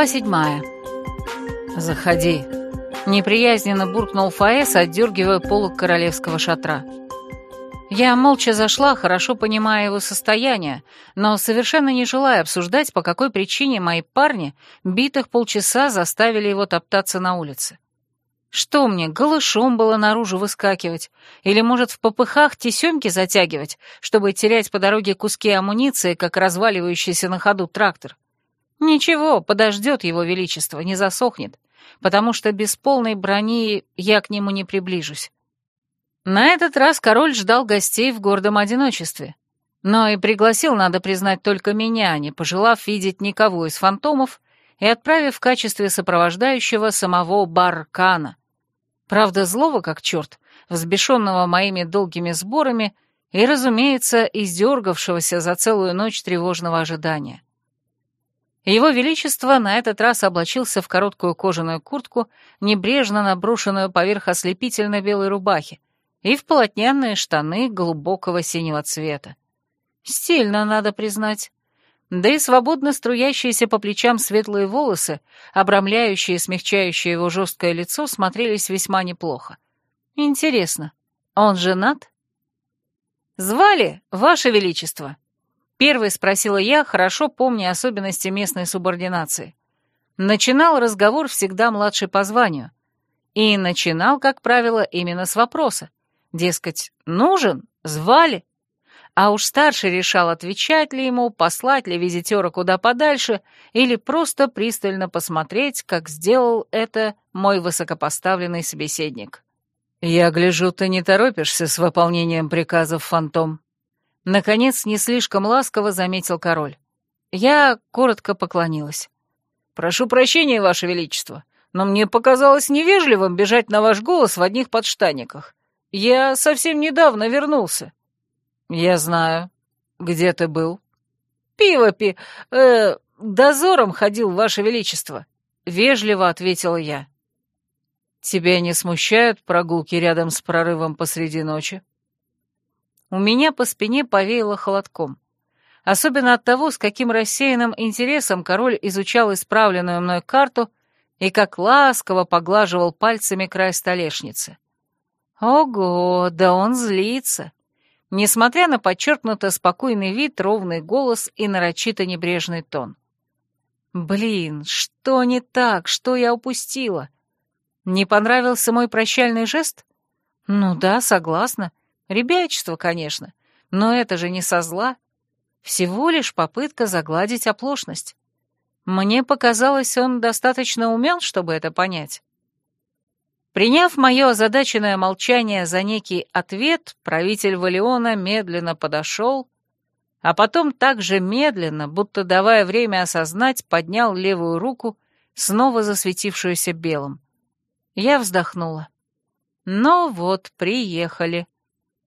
Глава седьмая. «Заходи», — неприязненно буркнул Фаэс, отдергивая полок королевского шатра. Я молча зашла, хорошо понимая его состояние, но совершенно не желая обсуждать, по какой причине мои парни битых полчаса заставили его топтаться на улице. Что мне, голышом было наружу выскакивать? Или, может, в попыхах тесемки затягивать, чтобы терять по дороге куски амуниции, как разваливающийся на ходу трактор? Ничего, подождет его величество, не засохнет, потому что без полной брони я к нему не приближусь. На этот раз король ждал гостей в гордом одиночестве. Но и пригласил, надо признать, только меня, не пожелав видеть никого из фантомов и отправив в качестве сопровождающего самого Баркана. Правда, злого как черт, взбешенного моими долгими сборами и, разумеется, издергавшегося за целую ночь тревожного ожидания. Его Величество на этот раз облачился в короткую кожаную куртку, небрежно наброшенную поверх ослепительно белой рубахи, и в полотняные штаны глубокого синего цвета. Стильно, надо признать. Да и свободно струящиеся по плечам светлые волосы, обрамляющие и смягчающие его жесткое лицо, смотрелись весьма неплохо. Интересно, он женат? «Звали, Ваше Величество?» Первой спросила я, хорошо помня особенности местной субординации. Начинал разговор всегда младший по званию. И начинал, как правило, именно с вопроса. Дескать, нужен? Звали? А уж старший решал, отвечать ли ему, послать ли визитера куда подальше, или просто пристально посмотреть, как сделал это мой высокопоставленный собеседник. «Я гляжу, ты не торопишься с выполнением приказов, Фантом», Наконец, не слишком ласково заметил король. Я коротко поклонилась. «Прошу прощения, Ваше Величество, но мне показалось невежливым бежать на ваш голос в одних подштанниках. Я совсем недавно вернулся». «Я знаю. Где ты был?» «Пиво пи... э... дозором ходил, Ваше Величество», — вежливо ответила я. «Тебя не смущают прогулки рядом с прорывом посреди ночи?» У меня по спине повеяло холодком. Особенно от того, с каким рассеянным интересом король изучал исправленную мной карту и как ласково поглаживал пальцами край столешницы. Ого, да он злится. Несмотря на подчеркнуто спокойный вид, ровный голос и нарочито небрежный тон. Блин, что не так, что я упустила? Не понравился мой прощальный жест? Ну да, согласна. Ребячество, конечно, но это же не со зла. Всего лишь попытка загладить оплошность. Мне показалось, он достаточно умен, чтобы это понять. Приняв мое озадаченное молчание за некий ответ, правитель Валиона медленно подошел, а потом также медленно, будто давая время осознать, поднял левую руку, снова засветившуюся белым. Я вздохнула. Ну вот, приехали.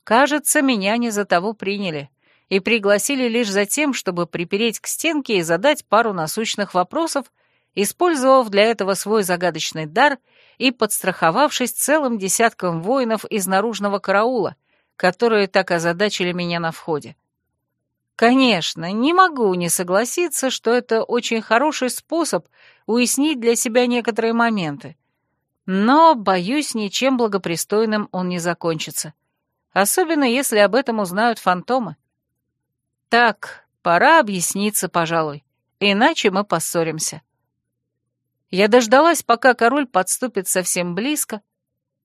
Кажется, меня не за того приняли и пригласили лишь за тем, чтобы припереть к стенке и задать пару насущных вопросов, использовав для этого свой загадочный дар и подстраховавшись целым десятком воинов из наружного караула, которые так озадачили меня на входе. Конечно, не могу не согласиться, что это очень хороший способ уяснить для себя некоторые моменты. Но, боюсь, ничем благопристойным он не закончится особенно если об этом узнают фантомы. Так, пора объясниться, пожалуй, иначе мы поссоримся. Я дождалась, пока король подступит совсем близко,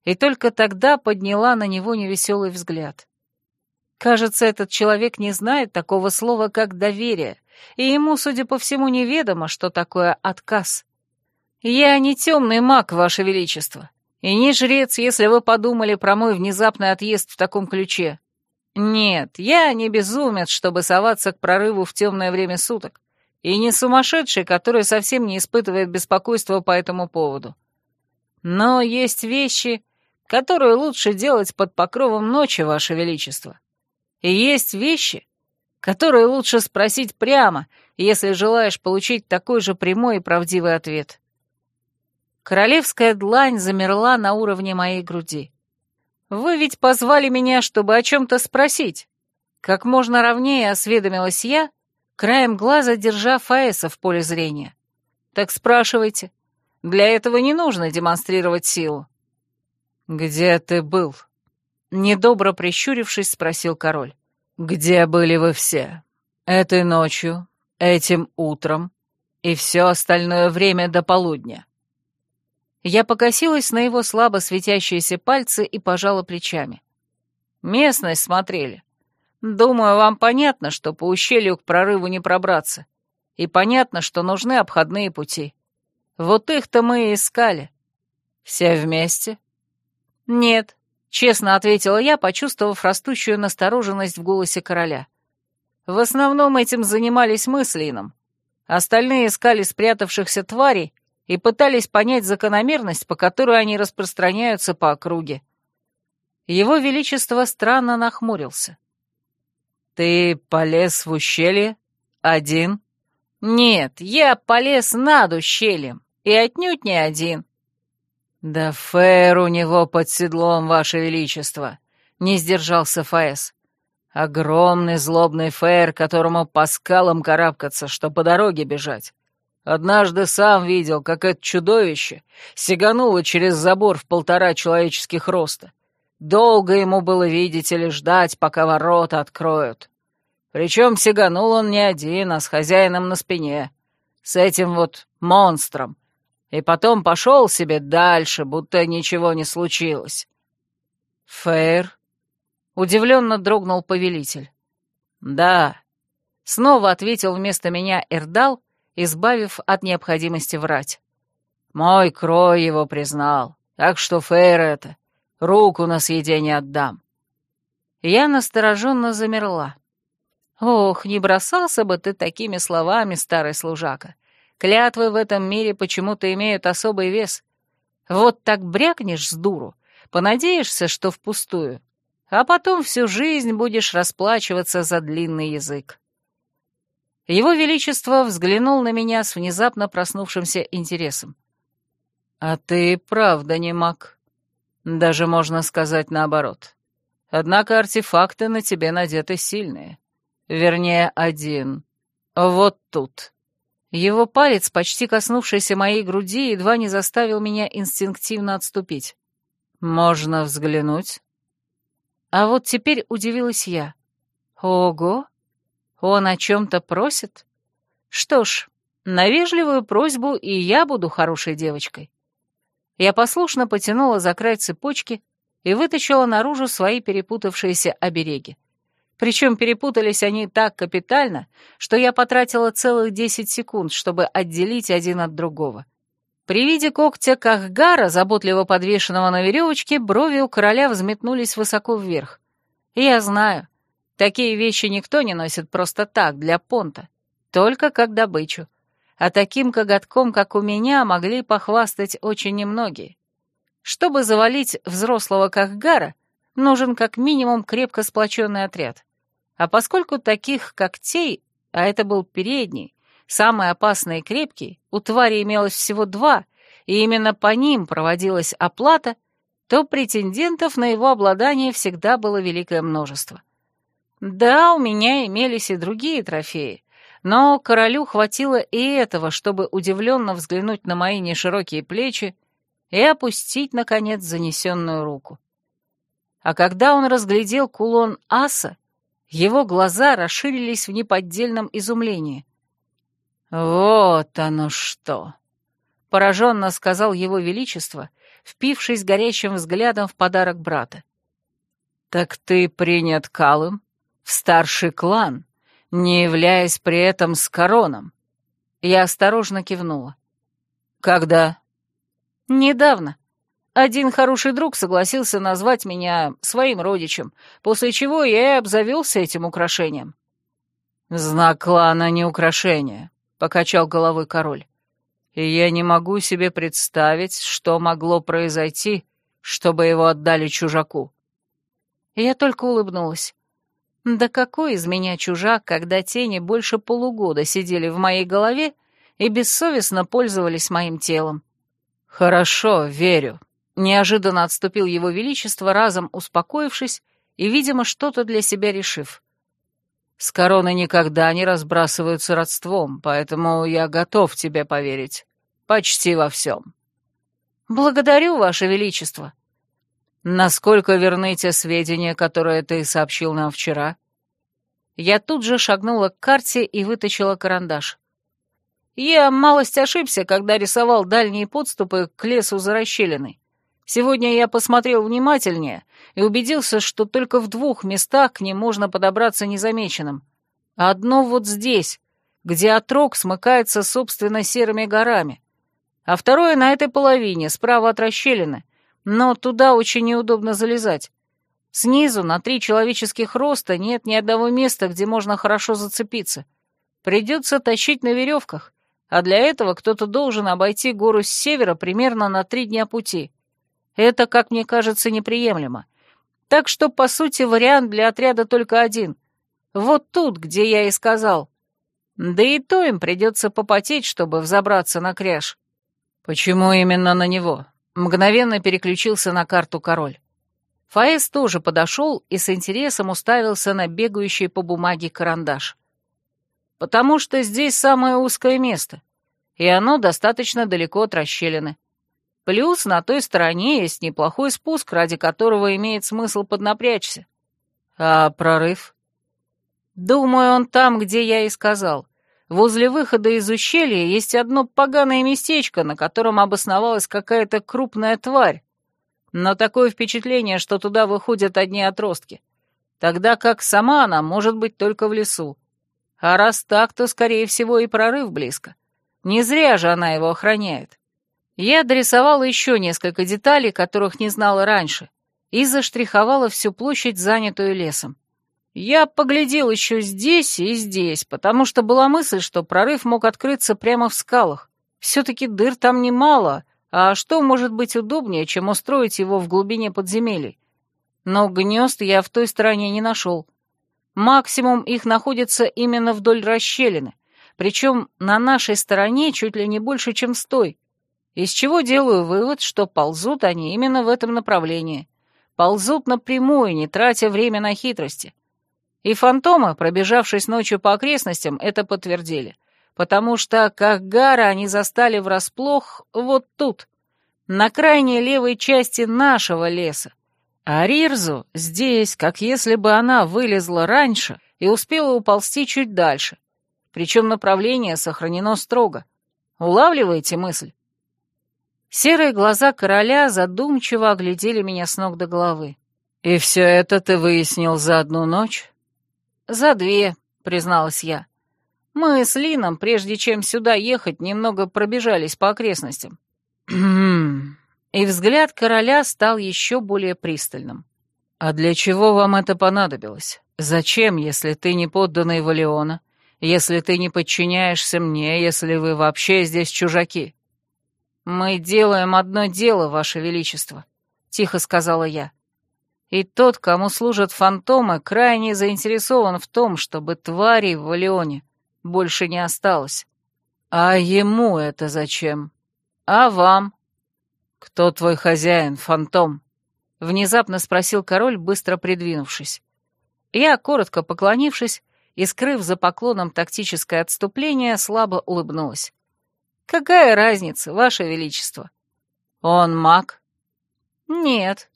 и только тогда подняла на него невеселый взгляд. Кажется, этот человек не знает такого слова, как доверие, и ему, судя по всему, неведомо, что такое отказ. Я не темный маг, ваше величество, и не жрец, если вы подумали про мой внезапный отъезд в таком ключе. Нет, я не безумец, чтобы соваться к прорыву в темное время суток, и не сумасшедший, который совсем не испытывает беспокойства по этому поводу. Но есть вещи, которые лучше делать под покровом ночи, Ваше Величество. И есть вещи, которые лучше спросить прямо, если желаешь получить такой же прямой и правдивый ответ. Королевская длань замерла на уровне моей груди. «Вы ведь позвали меня, чтобы о чем-то спросить». Как можно ровнее осведомилась я, краем глаза держа Фаэса в поле зрения. Так спрашивайте. Для этого не нужно демонстрировать силу. «Где ты был?» Недобро прищурившись, спросил король. «Где были вы все? Этой ночью, этим утром и все остальное время до полудня?» Я покосилась на его слабо светящиеся пальцы и пожала плечами. «Местность смотрели. Думаю, вам понятно, что по ущелью к прорыву не пробраться. И понятно, что нужны обходные пути. Вот их-то мы и искали. Все вместе? Нет, честно ответила я, почувствовав растущую настороженность в голосе короля. В основном этим занимались мы с Лином. Остальные искали спрятавшихся тварей и пытались понять закономерность, по которой они распространяются по округе. Его Величество странно нахмурился. «Ты полез в ущелье? Один?» «Нет, я полез над ущельем, и отнюдь не один». «Да фэр у него под седлом, Ваше Величество», — не сдержался Фаэс. «Огромный злобный фэр, которому по скалам карабкаться, что по дороге бежать. Однажды сам видел, как это чудовище сигануло через забор в полтора человеческих роста. Долго ему было видеть или ждать, пока ворота откроют. Причем сиганул он не один, а с хозяином на спине. С этим вот монстром. И потом пошел себе дальше, будто ничего не случилось. Фейр. Удивленно дрогнул повелитель. Да. Снова ответил вместо меня Эрдал, избавив от необходимости врать. Мой крой его признал, так что Фейр это. Руку на съедение отдам. Я настороженно замерла. Ох, не бросался бы ты такими словами, старый служака. Клятвы в этом мире почему-то имеют особый вес. Вот так брякнешь с дуру, понадеешься, что впустую, а потом всю жизнь будешь расплачиваться за длинный язык. Его Величество взглянул на меня с внезапно проснувшимся интересом. «А ты правда не маг. Даже можно сказать наоборот. Однако артефакты на тебе надеты сильные. Вернее, один. Вот тут». Его палец, почти коснувшийся моей груди, едва не заставил меня инстинктивно отступить. «Можно взглянуть?» А вот теперь удивилась я. «Ого! Он о чем-то просит? Что ж, на вежливую просьбу и я буду хорошей девочкой». Я послушно потянула за край цепочки и вытащила наружу свои перепутавшиеся обереги. Причем перепутались они так капитально, что я потратила целых десять секунд, чтобы отделить один от другого. При виде когтя Кахгара, заботливо подвешенного на веревочке, брови у короля взметнулись высоко вверх. Я знаю, такие вещи никто не носит просто так, для понта, только как добычу. А таким коготком, как у меня, могли похвастать очень немногие. Чтобы завалить взрослого Кахгара, нужен как минимум крепко сплоченный отряд. А поскольку таких когтей, а это был передний, самый опасный и крепкий, у твари имелось всего два, и именно по ним проводилась оплата, то претендентов на его обладание всегда было великое множество. Да, у меня имелись и другие трофеи, но королю хватило и этого, чтобы удивленно взглянуть на мои неширокие плечи и опустить, наконец, занесенную руку. А когда он разглядел кулон аса, его глаза расширились в неподдельном изумлении. «Вот оно что!» — пораженно сказал его величество, впившись горящим взглядом в подарок брата. «Так ты принят Калым в старший клан, не являясь при этом с короном?» Я осторожно кивнула. «Когда?» «Недавно. Один хороший друг согласился назвать меня своим родичем, после чего я и обзавелся этим украшением. «Знак клана не украшение», — покачал головой король. «И я не могу себе представить, что могло произойти, чтобы его отдали чужаку». Я только улыбнулась. Да какой из меня чужак, когда тени больше полугода сидели в моей голове и бессовестно пользовались моим телом? «Хорошо, верю», Неожиданно отступил его величество, разом успокоившись и, видимо, что-то для себя решив. «С короной никогда не разбрасываются родством, поэтому я готов тебе поверить. Почти во всем. Благодарю, Ваше Величество. Насколько верны те сведения, которые ты сообщил нам вчера? Я тут же шагнула к карте и вытащила карандаш. Я малость ошибся, когда рисовал дальние подступы к лесу за расщелиной. Сегодня я посмотрел внимательнее и убедился, что только в двух местах к ним можно подобраться незамеченным. Одно вот здесь, где отрог смыкается собственно серыми горами, а второе на этой половине, справа от расщелины, но туда очень неудобно залезать. Снизу на три человеческих роста нет ни одного места, где можно хорошо зацепиться. Придется тащить на веревках, а для этого кто-то должен обойти гору с севера примерно на три дня пути. Это, как мне кажется, неприемлемо. Так что, по сути, вариант для отряда только один. Вот тут, где я и сказал. Да и то им придется попотеть, чтобы взобраться на кряж. Почему именно на него? Мгновенно переключился на карту король. Фаэс тоже подошел и с интересом уставился на бегающий по бумаге карандаш. «Потому что здесь самое узкое место, и оно достаточно далеко от расщелины. Плюс на той стороне есть неплохой спуск, ради которого имеет смысл поднапрячься. А прорыв? Думаю, он там, где я и сказал. Возле выхода из ущелья есть одно поганое местечко, на котором обосновалась какая-то крупная тварь. Но такое впечатление, что туда выходят одни отростки. Тогда как сама она может быть только в лесу. А раз так, то, скорее всего, и прорыв близко. Не зря же она его охраняет. Я дорисовала еще несколько деталей, которых не знала раньше, и заштриховала всю площадь, занятую лесом. Я поглядел еще здесь и здесь, потому что была мысль, что прорыв мог открыться прямо в скалах. Все-таки дыр там немало, а что может быть удобнее, чем устроить его в глубине подземелий? Но гнезд я в той стороне не нашел. Максимум их находится именно вдоль расщелины, причем на нашей стороне чуть ли не больше, чем с той. Из чего делаю вывод, что ползут они именно в этом направлении. Ползут напрямую, не тратя время на хитрости. И фантомы, пробежавшись ночью по окрестностям, это подтвердили. Потому что Кахгара они застали врасплох вот тут, на крайней левой части нашего леса. А Рирзу здесь, как если бы она вылезла раньше и успела уползти чуть дальше. Причем направление сохранено строго. Улавливаете мысль? Серые глаза короля задумчиво оглядели меня с ног до головы. «И все это ты выяснил за одну ночь?» «За две», — призналась я. «Мы с Лином, прежде чем сюда ехать, немного пробежались по окрестностям». И взгляд короля стал еще более пристальным. «А для чего вам это понадобилось? Зачем, если ты не подданный Валиона? Если ты не подчиняешься мне, если вы вообще здесь чужаки?» «Мы делаем одно дело, Ваше Величество», — тихо сказала я. И тот, кому служат фантомы, крайне заинтересован в том, чтобы тварей в Валионе больше не осталось. А ему это зачем? А вам? Кто твой хозяин, фантом? Внезапно спросил король, быстро придвинувшись. Я, коротко поклонившись и скрыв за поклоном тактическое отступление, слабо улыбнулась. «Какая разница, Ваше Величество?» «Он маг?» «Нет,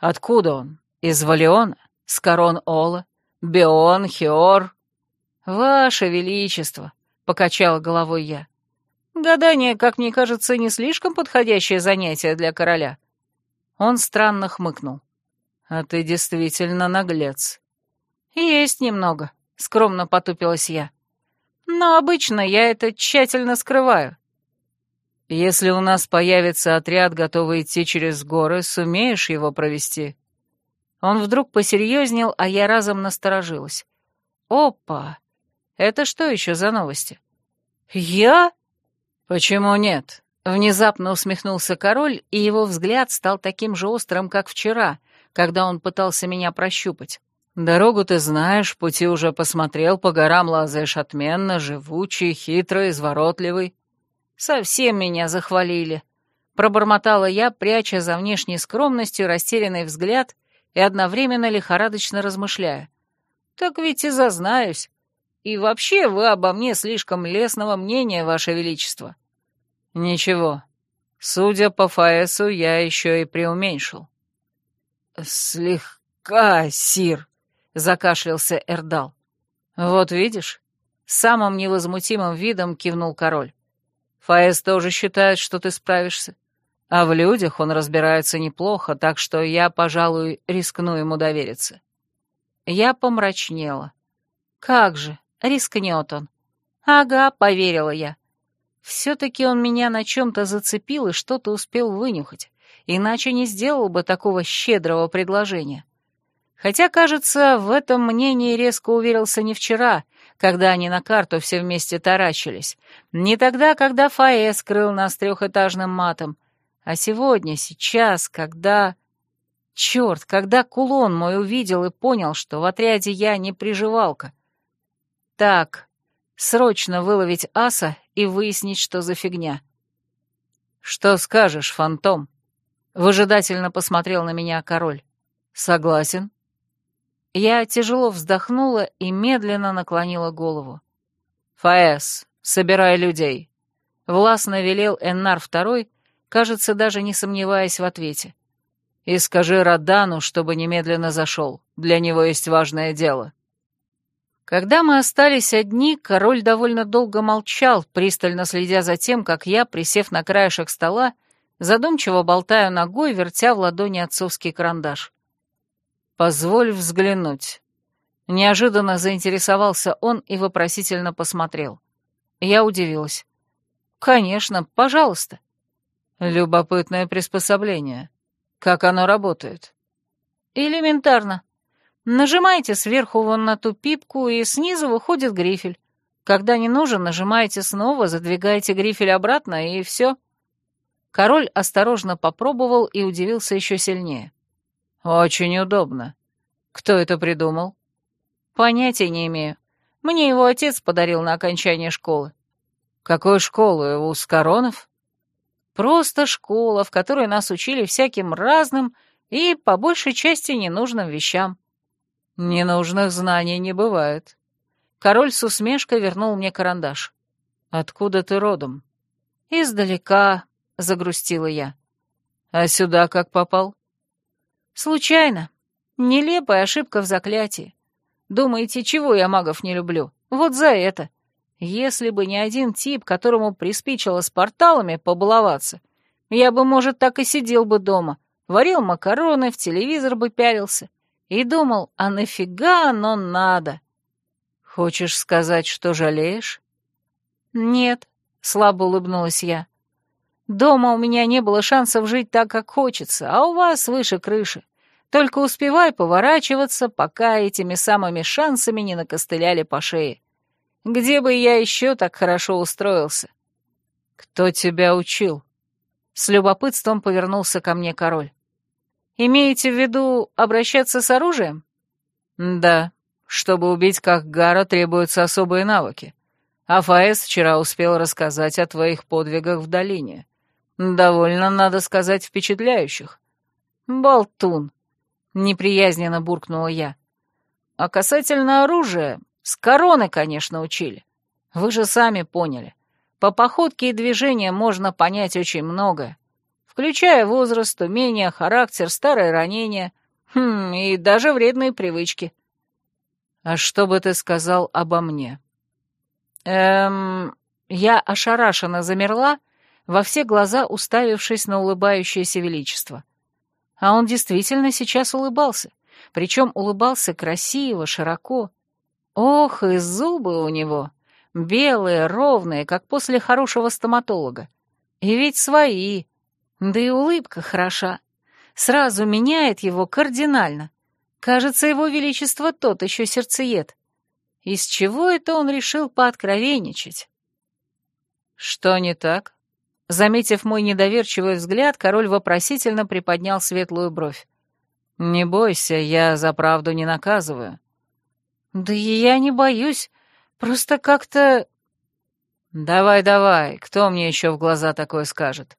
Откуда он? Из Валиона? С корон Ола? Бион, Хиор? Ваше Величество, — покачала головой я. Гадание, как мне кажется, не слишком подходящее занятие для короля. Он странно хмыкнул. А ты действительно наглец. Есть немного, — скромно потупилась я. Но обычно я это тщательно скрываю. Если у нас появится отряд, готовый идти через горы, сумеешь его провести?» Он вдруг посерьезнел, а я разом насторожилась. «Опа! Это что еще за новости?» «Я?» «Почему нет?» Внезапно усмехнулся король, и его взгляд стал таким же острым, как вчера, когда он пытался меня прощупать. «Дорогу ты знаешь, пути уже посмотрел, по горам лазаешь отменно, живучий, хитрый, изворотливый. Совсем меня захвалили. Пробормотала я, пряча за внешней скромностью растерянный взгляд и одновременно лихорадочно размышляя. Так ведь и зазнаюсь. И вообще вы обо мне слишком лестного мнения, Ваше Величество. Ничего. Судя по Фаэсу, я еще и преуменьшил. Слегка, сир, закашлялся Эрдал. Вот видишь? Самым невозмутимым видом кивнул король. Фаэс тоже считает, что ты справишься. А в людях он разбирается неплохо, так что я, пожалуй, рискну ему довериться. Я помрачнела. Как же, рискнет он. Ага, поверила я. Все-таки он меня на чем-то зацепил и что-то успел вынюхать, иначе не сделал бы такого щедрого предложения. Хотя, кажется, в этом мнении резко уверился не вчера, когда они на карту все вместе таращились, не тогда, когда Фаэ скрыл нас трехэтажным матом, а сегодня, сейчас, когда... Черт, когда кулон мой увидел и понял, что в отряде я не приживалка. Так, срочно выловить аса и выяснить, что за фигня. «Что скажешь, фантом?» Выжидательно посмотрел на меня король. «Согласен?» Я тяжело вздохнула и медленно наклонила голову. «Фаэс, собирай людей!» Властно велел Эннар Второй, кажется, даже не сомневаясь в ответе. «И скажи Радану, чтобы немедленно зашел. Для него есть важное дело». Когда мы остались одни, король довольно долго молчал, пристально следя за тем, как я, присев на краешек стола, задумчиво болтаю ногой, вертя в ладони отцовский карандаш. «Позволь взглянуть». Неожиданно заинтересовался он и вопросительно посмотрел. Я удивилась. «Конечно, пожалуйста». Любопытное приспособление. Как оно работает? Элементарно. Нажимаете сверху вон на ту пипку, и снизу выходит грифель. Когда не нужен, нажимаете снова, задвигаете грифель обратно, и все. Король осторожно попробовал и удивился еще сильнее. «Очень удобно. Кто это придумал?» «Понятия не имею. Мне его отец подарил на окончание школы». «Какой школы? У Скоронов?» Просто школа, в которой нас учили всяким разным и, по большей части, ненужным вещам. Ненужных знаний не бывает. Король с усмешкой вернул мне карандаш. Откуда ты родом? Издалека, загрустила я. А сюда как попал? Случайно. Нелепая ошибка в заклятии. Думаете, чего я магов не люблю? Вот за это. Если бы не один тип, которому приспичило с порталами побаловаться, я бы, может, так и сидел бы дома, варил макароны, в телевизор бы пялился и думал, а нафига оно надо? Хочешь сказать, что жалеешь? Нет, слабо улыбнулась я. Дома у меня не было шансов жить так, как хочется, а у вас выше крыши. Только успевай поворачиваться, пока этими самыми шансами не накостыляли по шее. Где бы я еще так хорошо устроился? Кто тебя учил? С любопытством повернулся ко мне король. Имеете в виду обращаться с оружием? Да. Чтобы убить как Гара, требуются особые навыки. А Фаэс вчера успел рассказать о твоих подвигах в долине. Довольно, надо сказать, впечатляющих. Болтун. Неприязненно буркнула я. А касательно оружия, с короны, конечно, учили. Вы же сами поняли. По походке и движениям можно понять очень многое, включая возраст, умения, характер, старые ранения, хм, и даже вредные привычки. А что бы ты сказал обо мне? Эм, я ошарашенно замерла, во все глаза уставившись на улыбающееся величество. А он действительно сейчас улыбался, причем улыбался красиво, широко. Ох, и зубы у него, белые, ровные, как после хорошего стоматолога. И ведь свои. Да и улыбка хороша. Сразу меняет его кардинально. Кажется, его величество тот еще сердцеед. Из чего это он решил пооткровенничать? Что не так? Заметив мой недоверчивый взгляд, король вопросительно приподнял светлую бровь. «Не бойся, я за правду не наказываю. «Да я не боюсь, просто как-то...» «Давай-давай, кто мне еще в глаза такое скажет?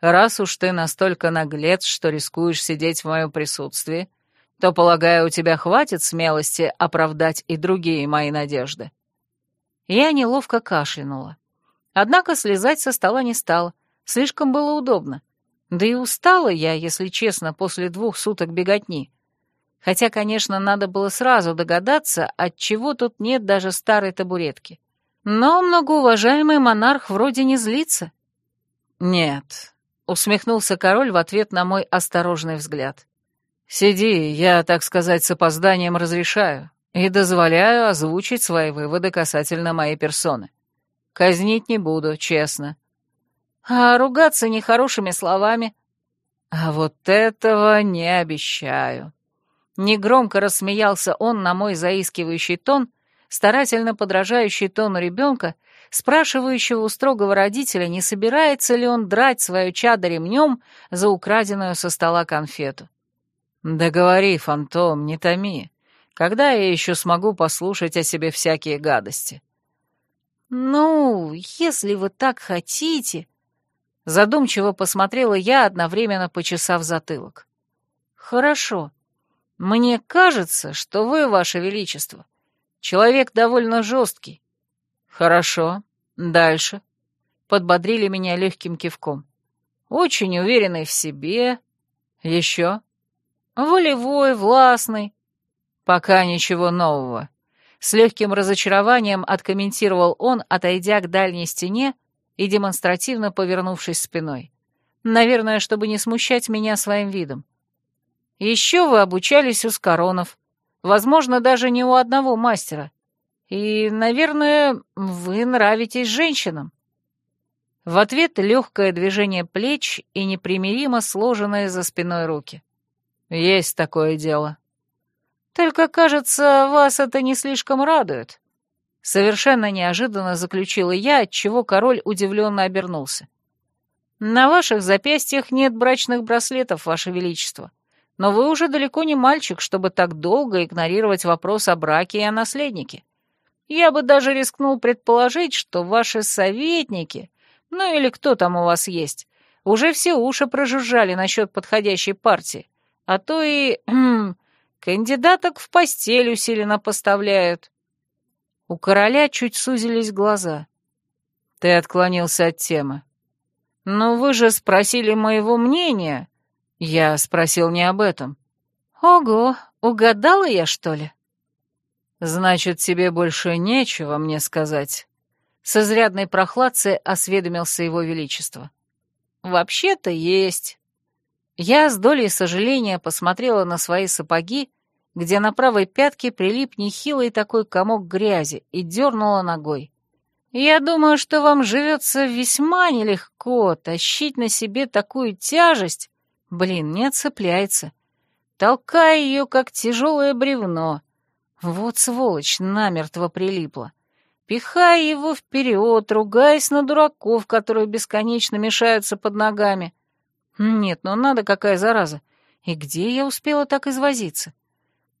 Раз уж ты настолько наглец, что рискуешь сидеть в моем присутствии, то, полагаю, у тебя хватит смелости оправдать и другие мои надежды». Я неловко кашлянула. Однако слезать со стола не стала, слишком было удобно. Да и устала я, если честно, после двух суток беготни. Хотя, конечно, надо было сразу догадаться, от чего тут нет даже старой табуретки. Но многоуважаемый монарх вроде не злится. «Нет», — усмехнулся король в ответ на мой осторожный взгляд. «Сиди, я, так сказать, с опозданием разрешаю и дозволяю озвучить свои выводы касательно моей персоны. Казнить не буду, честно. А ругаться нехорошими словами? А вот этого не обещаю. Негромко рассмеялся он на мой заискивающий тон, старательно подражающий тону ребенка, спрашивающего у строгого родителя, не собирается ли он драть свое чадо ремнем за украденную со стола конфету. «Да фантом, не томи. Когда я еще смогу послушать о себе всякие гадости?» «Ну, если вы так хотите...» Задумчиво посмотрела я, одновременно почесав затылок. «Хорошо. Мне кажется, что вы, ваше величество, человек довольно жесткий». «Хорошо. Дальше». Подбодрили меня легким кивком. «Очень уверенный в себе. Еще?» «Волевой, властный». «Пока ничего нового». С легким разочарованием откомментировал он, отойдя к дальней стене и демонстративно повернувшись спиной. Наверное, чтобы не смущать меня своим видом. Еще вы обучались у Скоронов. Возможно, даже не у одного мастера. И, наверное, вы нравитесь женщинам. В ответ легкое движение плеч и непримиримо сложенные за спиной руки. Есть такое дело. Только, кажется, вас это не слишком радует. Совершенно неожиданно заключила я, отчего король удивленно обернулся. На ваших запястьях нет брачных браслетов, ваше величество. Но вы уже далеко не мальчик, чтобы так долго игнорировать вопрос о браке и о наследнике. Я бы даже рискнул предположить, что ваши советники, ну или кто там у вас есть, уже все уши прожужжали насчет подходящей партии, а то и Кандидаток в постель усиленно поставляют. У короля чуть сузились глаза. Ты отклонился от темы. Но вы же спросили моего мнения. Я спросил не об этом. Ого, угадала я, что ли? Значит, тебе больше нечего мне сказать. С изрядной прохладцей осведомился его величество. Вообще-то есть. Я с долей сожаления посмотрела на свои сапоги, где на правой пятке прилип нехилый такой комок грязи, и дернула ногой. «Я думаю, что вам живется весьма нелегко тащить на себе такую тяжесть. Блин, не отцепляется. Толкая ее, как тяжелое бревно. Вот сволочь намертво прилипла. Пихая его вперед, ругаясь на дураков, которые бесконечно мешаются под ногами. Нет, ну надо какая зараза. И где я успела так извозиться?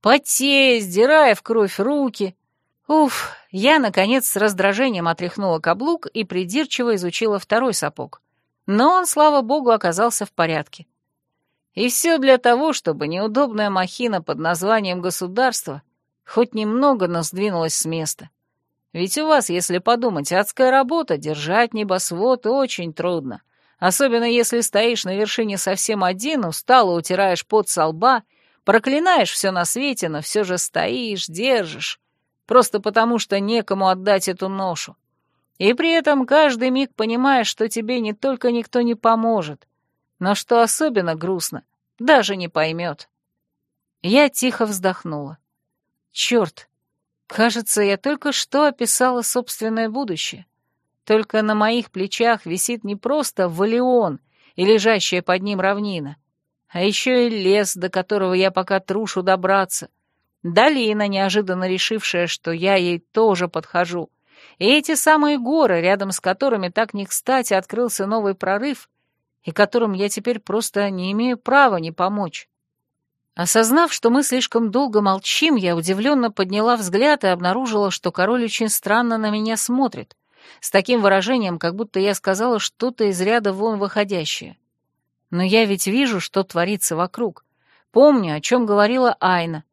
Потея, сдирая в кровь руки. Уф, я, наконец, с раздражением отряхнула каблук и придирчиво изучила второй сапог. Но он, слава богу, оказался в порядке. И все для того, чтобы неудобная махина под названием «государство» хоть немного, но сдвинулась с места. Ведь у вас, если подумать, адская работа, держать небосвод очень трудно. Особенно если стоишь на вершине совсем один, устало утираешь пот со лба — Проклинаешь все на свете, но все же стоишь, держишь, просто потому что некому отдать эту ношу. И при этом каждый миг понимаешь, что тебе не только никто не поможет, но что особенно грустно, даже не поймет. Я тихо вздохнула. Черт, кажется, я только что описала собственное будущее. Только на моих плечах висит не просто валион и лежащая под ним равнина, а еще и лес, до которого я пока трушу добраться. Долина, неожиданно решившая, что я ей тоже подхожу. И эти самые горы, рядом с которыми так не кстати открылся новый прорыв, и которым я теперь просто не имею права не помочь. Осознав, что мы слишком долго молчим, я удивленно подняла взгляд и обнаружила, что король очень странно на меня смотрит, с таким выражением, как будто я сказала что-то из ряда вон выходящее. Но я ведь вижу, что творится вокруг. Помню, о чем говорила Айна.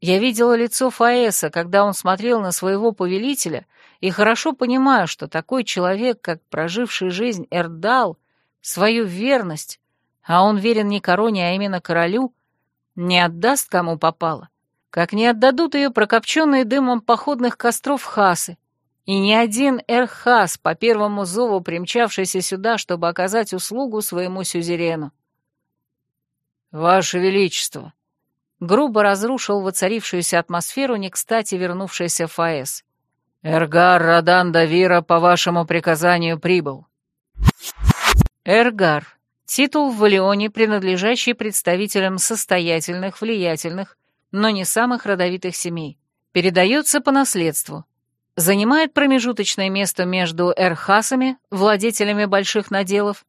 Я видела лицо Фаэса, когда он смотрел на своего повелителя, и хорошо понимаю, что такой человек, как проживший жизнь Эрдал, свою верность, а он верен не короне, а именно королю, не отдаст кому попало, как не отдадут ее прокопченные дымом походных костров хасы, и ни один Эрхас, по первому зову примчавшийся сюда, чтобы оказать услугу своему сюзерену. «Ваше Величество!» Грубо разрушил воцарившуюся атмосферу не кстати вернувшийся Фаэс. «Эргар Радан Давира по вашему приказанию прибыл». Эргар — титул в Валионе, принадлежащий представителям состоятельных, влиятельных, но не самых родовитых семей. Передается по наследству. Занимает промежуточное место между эрхасами, владетелями больших наделов,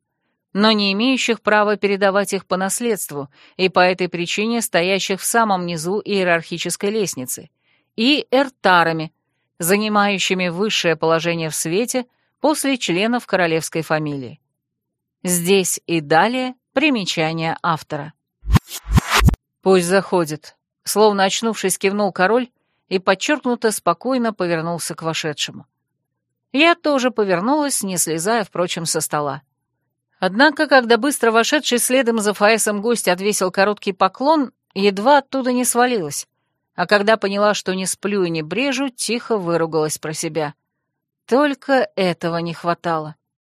но не имеющих права передавать их по наследству и по этой причине стоящих в самом низу иерархической лестницы, и эртарами, занимающими высшее положение в свете после членов королевской фамилии. Здесь и далее примечание автора. «Пусть заходит», — словно очнувшись, кивнул король и подчеркнуто спокойно повернулся к вошедшему. Я тоже повернулась, не слезая, впрочем, со стола. Однако, когда быстро вошедший следом за Фаэсом гость отвесил короткий поклон, едва оттуда не свалилась, а когда поняла, что не сплю и не брежу, тихо выругалась про себя. Только этого не хватало.